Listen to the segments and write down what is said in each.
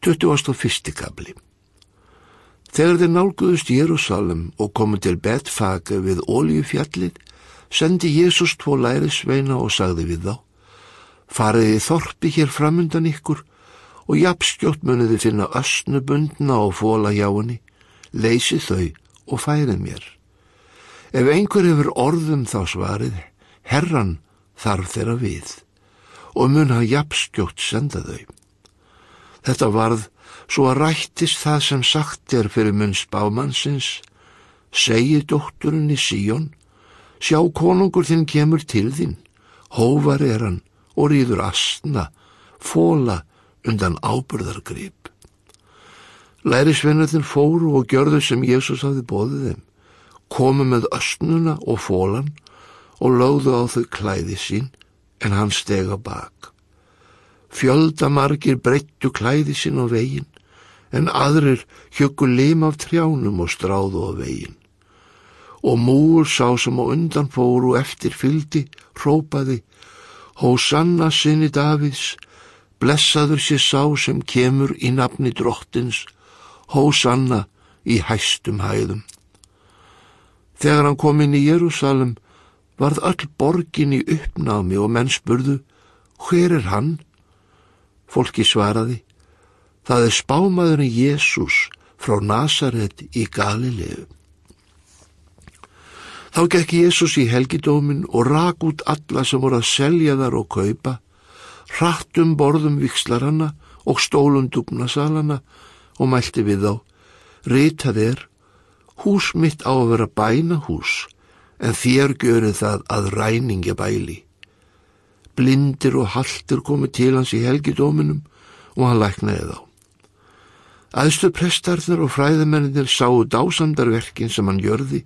21. kabli Þegar þeir nálguðust Jérúsalem og komu til Betfage við Óljufjallið, sendi Jésús tvo lærisveina og sagði við þá, fariði þorpi hér framundan ykkur og jafnskjótt muniði finna östnubundna og fóla hjá henni, leysi þau og færið mér. Ef einhver hefur orðum þá svarið, herran þarf þeirra við og mun hann jafnskjótt senda þau. Þetta varð svo að rættist það sem sagt er fyrir munst bámannsins, segi dótturinn í síjón, sjá konungur þinn kemur til þín, hóvar er hann og rýður astna, fóla undan ábyrðargrip. Lærisvennarnir fóru og gjörðu sem Jésús hafði bóðið þeim, komu með östnuna og fólan og lögðu á þau klæði sín en hann steg á bak. Fjöldamargir breyttu klæði sín á veginn en aðrir hjökku lim af trjánum og stráðu á veginn. Og múur sá sem á undan fóru eftir fyldi, rópaði, Hósanna sinni Davids, blessaður sé sá sem kemur í nafni drottins, Hósanna í hæstum hæðum. Þegar hann kom inn í Jérúsalem varð öll borgin í uppnámi og menn spurðu, hver er hann? Fólki svaraði, það er spámaðurinn Jésús frá Nazaret í Galilegu. Þá gekk Jésús í helgidómin og rak út alla sem voru að selja þar og kaupa, hrattum borðum vikslaranna og stólum dugnasalana og mælti við þá, ritað er, hús mitt á að vera bæna hús, en þér görið það að ræningja bæli. Blindir og haldur komið til hans í helgidóminum og hann læknaði þá. Æðstu prestarðnar og fræðamennir sáu dásamdarverkin sem hann gjörði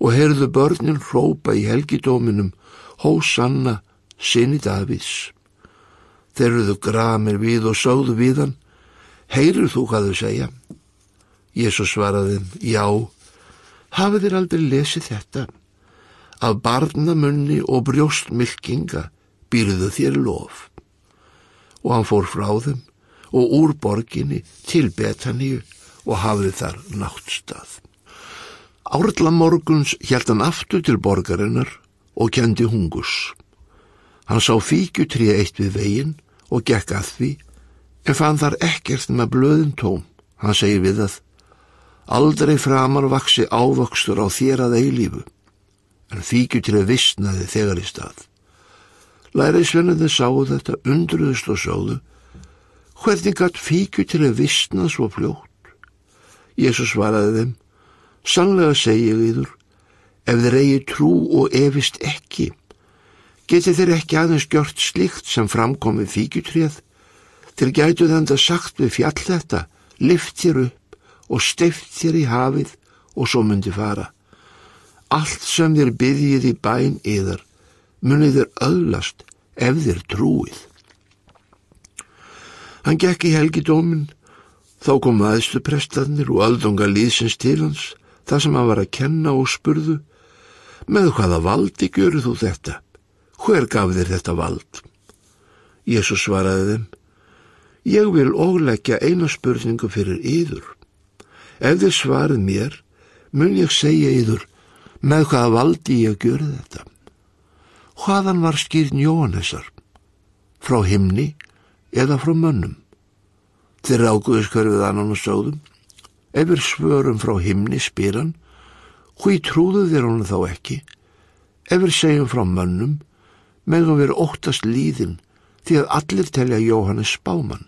og heyrðu börnin hrópa í helgidóminum Hósanna, sinni Davís. Þeir eruðu gramir við og sáðu við hann, heyrur þú hvað þau segja? Jésús svaraði, já, hafið þér aldrei lesið þetta? Af barnamunni og brjóstmylkinga býrðu þér lof. Og hann fór frá þeim og úr borginni til Betaníu og hafði þar náttstað. Árla morguns hjælt hann aftur til borgarinnar og kendi hungus. Hann sá fíkjutri eitt við veginn og gekk að því, en fann þar ekkert með blöðin tóm. Hann segi við að aldrei framar vaksi ávöxtur á þér að eilífu, en fíkjutri vissnaði þegar í stað. Læriðsvenniði sáu þetta undruðust og sóðu, hvernig gatt fíkjutri vissnað svo fljótt? Jésús svaraði þeim, Sannlega segi ég yður, ef þeir eigi trú og efist ekki, geti þeir ekki aðeins gjört slikt sem framkomi fíkjutrið, til gætu þannig að sagt við fjall þetta, lift þér upp og steift þér í hafið og svo myndi fara. Allt sem þér byrjið í bæn yðar, munið þér öðlast ef þér trúið. Hann gekk í helgidómin, þá kom aðstu prestaðnir og aldunga líðsins til hans, það sem hann var að kenna og spurðu, með hvaða valdi görðu þú þetta? Hver gaf þér þetta vald? Jésús svaraði þeim, ég vil óleggja eina spurningu fyrir yður. Ef þið svarið mér, mun ég segja yður, með hvaða valdi ég görðu þetta? Hvaðan var skýrn Jóhannesar? Frá himni eða frá mönnum? Þeir águðiskörfið annan og sóðum, Ef við svörum frá himni spyran, hví trúðu þér honum þá ekki? Ef við segjum frá mönnum, meðan við óttast líðin því að allir telja Jóhannes spáman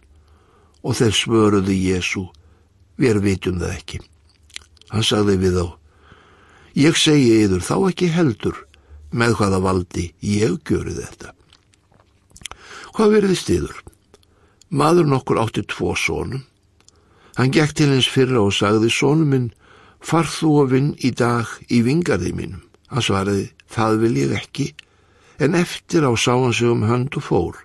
og þeir svöruðu Jésu, við vitum það ekki. Hann sagði við þá, ég segi yður þá ekki heldur með hvaða valdi ég göru þetta. Hvað verðist yður? Maður nokkur átti tvo sónum Hann gekk til hins fyrra og sagði, Sónu minn, far þú að vinn í dag í vingarði mínum. Hann svaraði, það vil ég ekki, en eftir á sá hann sig um hönd og fór.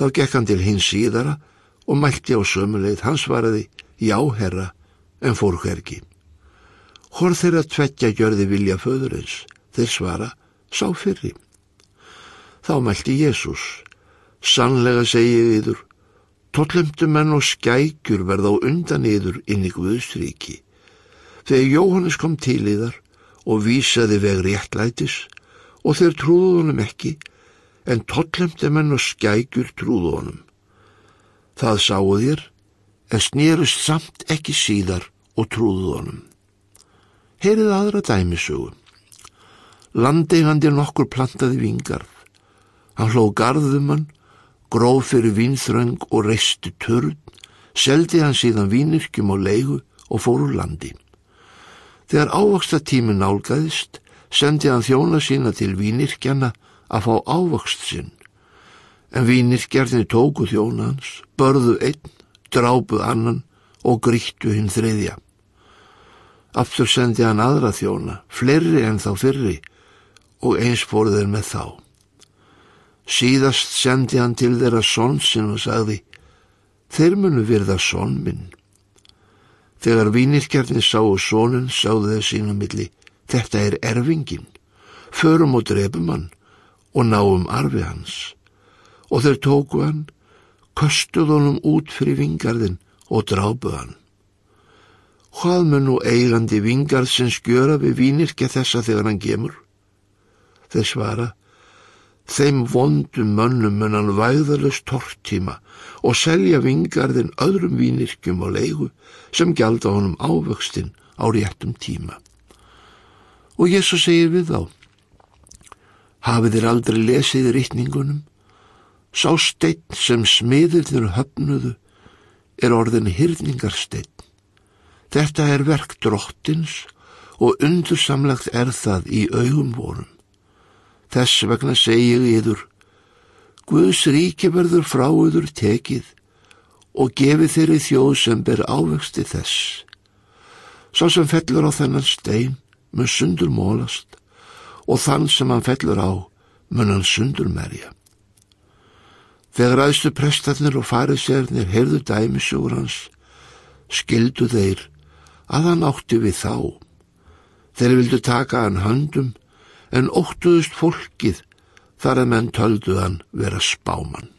Þá gekk hann til hins síðara og mælti á sömuleið. Hann svaraði, já herra, en fór hverki. Hór þeirra tveggja gjörði vilja föðurins. Þeir svara, sá fyrri. Þá mælti Jésús, sannlega segi ég yður, Tóllumtumenn og skækjur verða á undan yður inn í Guðstríki. Þegar Jóhannes kom til yðar og vísaði veg réttlætis og þeir trúðu honum ekki, en tóllumtumenn og skækjur trúðu honum. Það sáu þér, en snýrust samt ekki síðar og trúðu honum. Heyrið aðra dæmisögu. Landeigandi nokkur plantaði vingarð. Hann hló garðum hann gróf fyrir vínþröng og reisti törn, seldi hann síðan vínirkjum á leigu og fór úr landi. Þegar ávaksta tímin nálgæðist, sendi hann þjóna sína til vínirkjana að fá ávakst sinn. En vínirkjarnir tóku þjóna hans, börðu einn, drápu annan og grýttu hinn þriðja. Aftur sendi hann aðra þjóna, fleiri en þá fyrri, og eins fór þeir með þá. Síðast sendi hann til þeirra sonsinn og sagði, þeir munu virða sonn minn. Þegar vínirkjarnir sáu sónun, sáðu þeir sína milli, þetta er erfingin, förum og drefum hann og náum arfi hans. Og þeir tóku hann, köstuð honum út fyrir vingarðin og drábuð hann. Hvað mun nú eigandi vingarð sem skjöra við vínirkja þessa þegar hann gemur? Þeir svara, Þeim vondum mönnum mun hann væðalust tortíma og selja vingarðin öðrum vínirkjum og leigu sem gjalda honum ávöxtin á réttum tíma. Og Jésu segir við þá, hafið þér aldrei lesið rittningunum? Sá steinn sem smiðir þér höfnuðu er orðin hirningarsteinn. Þetta er verk drottins og undursamlegt er það í augum vorum. Þess vegna segi ég yður, Guðs ríki verður frá yður tekið og gefi þeirri þjóð sem ber ávexti þess. Sá sem fellur á þennan stein mun sundur mólast og þann sem hann fellur á mun hann sundur merja. Þegar aðstu prestatnir og farisernir heyrðu dæmisjóður hans, skildu þeir að hann átti við þá. Þeir vildu taka hann höndum en óttuðust fólkið þar að menn töldu hann vera spáman.